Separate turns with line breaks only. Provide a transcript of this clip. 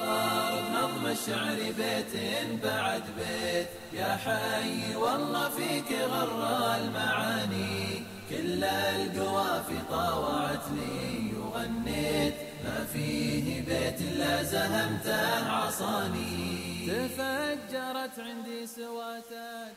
طارت نظم الشعر بيت بعد بيت. يا حي والله فيك غر المعاني كل القوافي طاوعتني. وغنيت ما فيه بيت لا زهمته عصاني.
تفجرت عندي سواتك